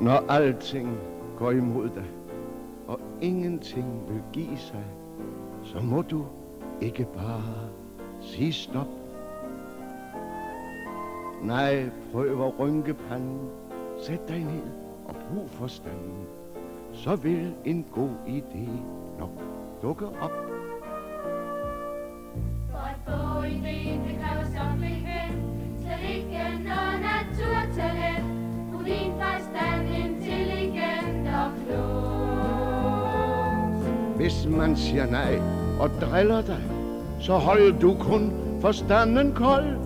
Når alting går imod dig, og ingenting vil give sig, så må du ikke bare sige stop. Nej, prøv at rynke panden, sæt dig ned og brug forstanden, så vil en god idé nok dukke op. For at få ideen, Hvis man siger nej og driller dig, så hold du kun forstanden kold.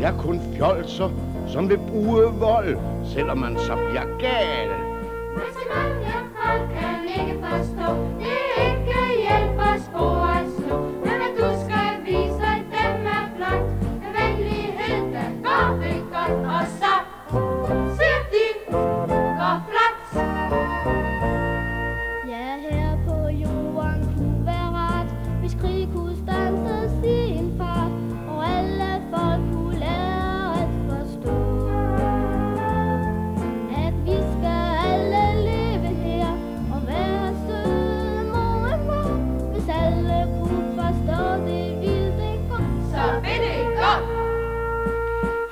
Jeg er kun fjolser, som vil bruge vold, selvom man så bliver gal. Men så mange folk kan ikke forstå, det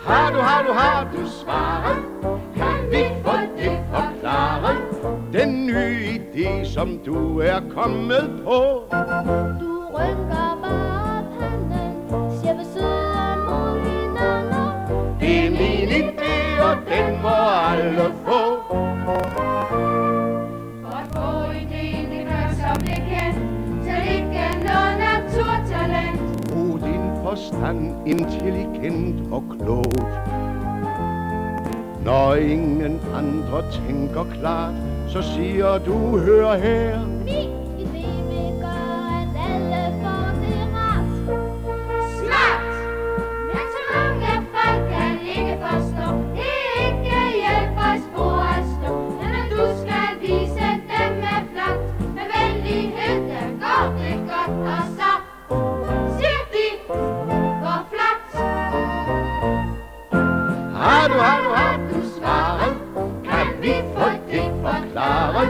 Har du, har du, har du svaret? Kan vi få det forklaret? Den nye idé, som du er kommet på. Du rynker bare panden, siger vi søde mod hinanden. Det er min idé, og den må alle få. At få ideen, det gør som det kan, forstand intelligent og klogt. Når ingen andre tænker klart, så siger du, hør her. Min forklaret?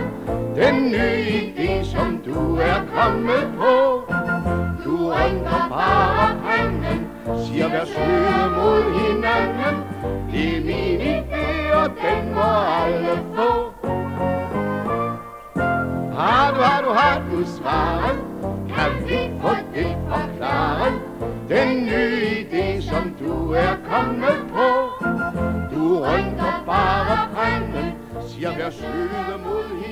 Den nye idé, som du er kommet på. Du rynker bare panden, siger vær søde mod hinanden. Det er min idé, og den må alle få. Har du, har du, har du svaret? Kan vi få det forklaret? Den nye idé, som du er kommet Jeg panden, mod hinanden.